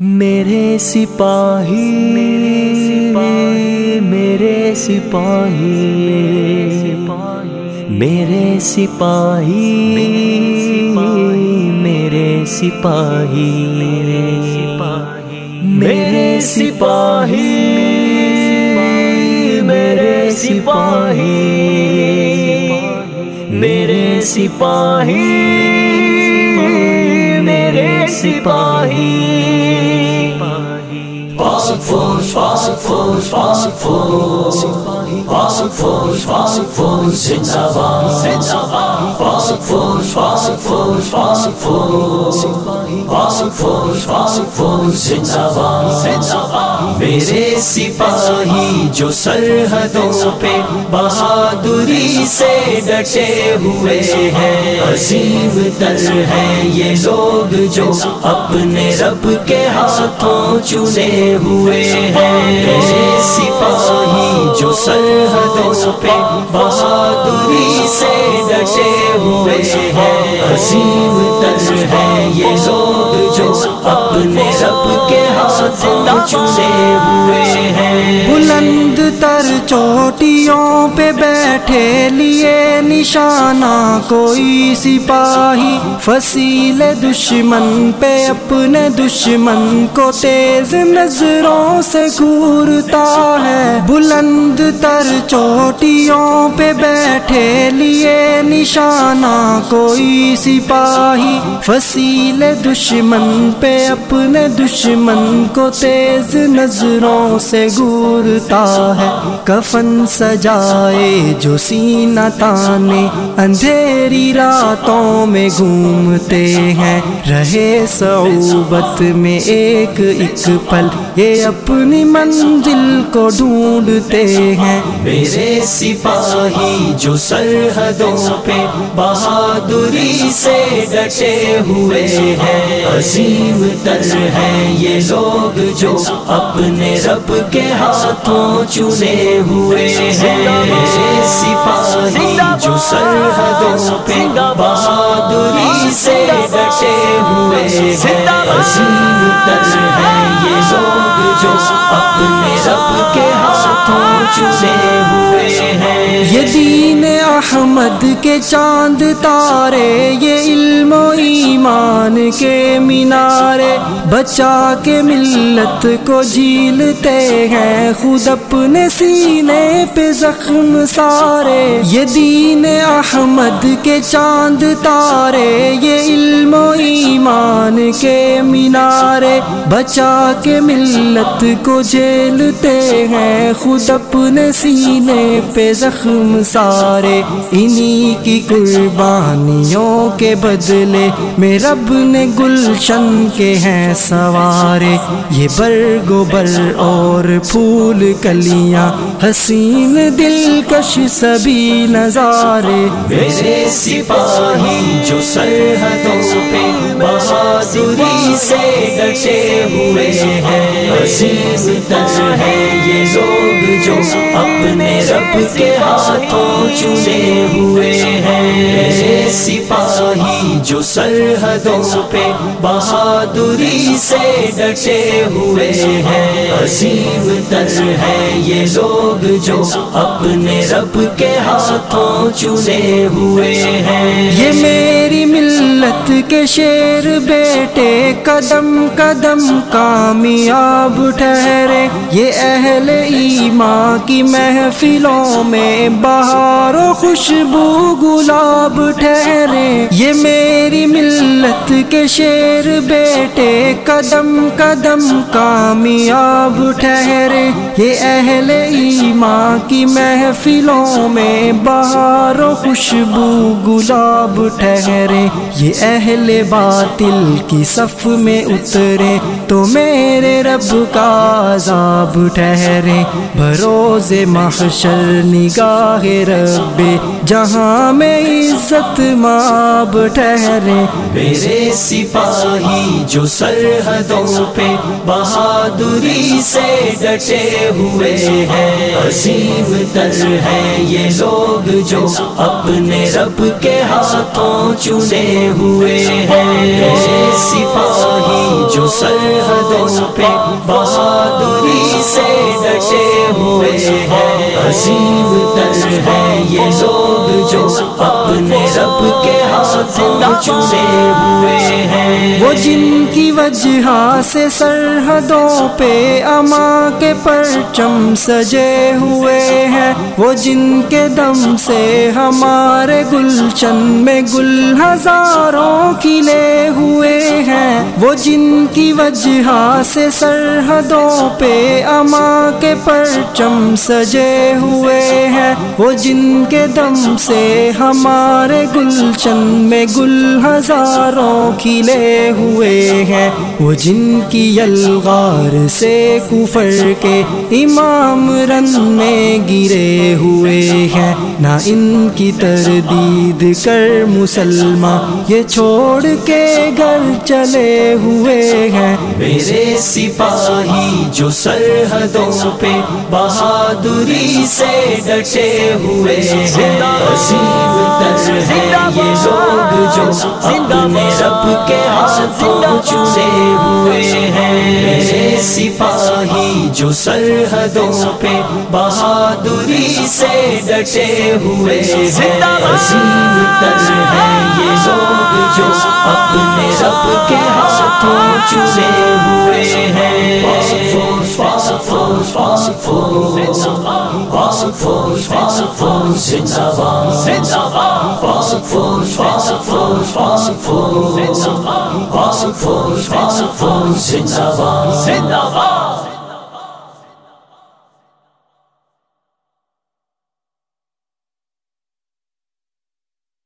میرے سپاہی میرے سپاہی میرے سپاہی میرے سپاہی میرے سپاہی میرے سپاہی میرے سپاہی سپاہی۔ پاس فوج پاس فوج پاس فوج۔ پاس فوج پاس فوج، زندہ باد زندہ باد۔ پاس فوج پاس فوج پاس فوج۔ پاس فوج پاس فوج، زندہ باد زندہ باد۔ میرے سپاہی جو سرحدوں پہ بہادری سے ڈٹے ہوئے ہیں۔ عظیم تر ہیں یہ لوگ جو اپنے رب کے ہاتھوں چنے ہوئے ہیں۔ سپاہی جو سرحدوں پہ بہادری سے ڈٹے ہوئے ہیں۔ عظیم تر ہے یہ لوگ جو اپنے رب کے ہاتھوں چنے چوٹیوں پہ بیٹھے لیے نشانہ کوئی سپاہی۔ فصیل دشمن پہ اپنے دشمن کو تیز نظروں سے گورتا ہے۔ بلند تر چوٹیوں پہ بیٹھے لیے نشانہ کوئی سپاہی۔ فصیل دشمن پہ اپنے دشمن کو تیز نظروں سے گورتا ہے۔ کفن سجائے جو سینہ تانے اندھیری راتوں میں گھومتے ہیں۔ رہے صعوبت میں ایک ایک پل، یہ اپنی منزل کو ڈھونڈتے ہیں۔ میرے سپاہی جو سرحدوں پہ بہادری سے ڈٹے ہوئے ہیں۔ عظیم تر ہیں یہ لوگ جو اپنے رب کے ہاتھوں چنے ہوئے ہیں سپاہی جو سرحدوں پہ بہادری سے ڈٹے ہوئے ہیں عظیم تر ہیں یہ لوگ جو اپنے رب کے ہاتھوں چنے ہوئے ہیں یہ دین احمد کے چاند تارے، یہ علم و ایمان کے مینارے۔ بچا کے ملت کو جھیلتے ہیں، خود اپنے سینے پہ زخم سارے۔ یہ دین احمد کے چاند تارے، یہ علم و ایمان کے مینارے۔ بچا کے ملت کو جیلتے ہیں، خود اپنے سینے پہ زخم سارے۔ انہی کی قربانیوں کے بدلے میں رب نے گلشن کے ہیں سوارے۔ یہ برگ و بر اور پھول کلیاں، حسین دلکش سبھی نظارے۔ میرے سپاہی جو سرحدوں پہ بہادری سے ڈٹے ہوئے ہیں۔ عظیم تر ہے یہ لوگ جو اپنے رب کے ہاتھوں چنے ہوئے ہیں۔ میرے سپاہی جو سرحدوں پہ بہادری سے ڈٹے ہوئے ہیں۔ عظیم تر ہے یہ لوگ جو اپنے رب کے ہاتھوں چنے ہوئے ہیں۔ یہ میری ملت کے شیر بیٹے، قدم قدم کامیاب ٹھہرے۔ یہ اہل ایمان کی محفلوں میں بہار و خوشبو گلاب ٹھہرے۔ یہ میری ملت کے شیر بیٹے قدم قدم کامیاب ٹھہرے یہ اہل ایمان کی محفلوں میں بہار و خوشبو گلاب ٹھہرے یہ اہل باطل کی صف میں اترے تو میرے رب کا عذاب ٹھہرے بروز محشر نگاہ رب جہاں میں عزت ماب ٹھہرے میرے سپاہی جو سرحدوں پہ بہادری سے ڈٹے ہوئے ہیں۔ عظیم تر ہے یہ لوگ جو اپنے رب کے ہاتھوں چنے ہوئے ہیں۔ میرے سپاہی جو سرحدوں پہ بہادری سے ڈٹے ہوئے ہیں۔ عظیم تر ہے یہ لوگ جو اپنے رب کے ہاتھوں چنے ہوئے ہیں۔ وہ جن کی وجہ سے سرحدوں پہ اما کے پرچم سجے ہوئے ہیں، وہ جن کے دم سے ہمارے گلشن میں گل ہزاروں کلے ہوئے ہیں۔ وہ جن کی وجہ سے سرحدوں پہ اما کے پرچم سجے ہوئے ہیں۔ وہ جن کے دم سے ہمارے گلشن میں گل ہزاروں کھلے ہوئے ہیں۔ وہ جن کی یلغار سے کفر کے امام رن میں گرے ہوئے ہیں۔ نہ ان کی تردید کر مسلمان یہ چھوڑ کے گھر چلے ہوئے ہیں۔ میرے سپاہی جو سرحدوں پہ بہادری سے ڈٹے ہوئے ہیں۔ ہے یہ لوگ جو اپنے رب کے ہاتھوں چنے ہوئے ہیں سپاہی جو سرحدوں پہ بہادری سے ڈٹے ہوئے ہیں عظیم ہے یہ لوگ جو اپنے رب کے ہاتھوں چنے زندہ باد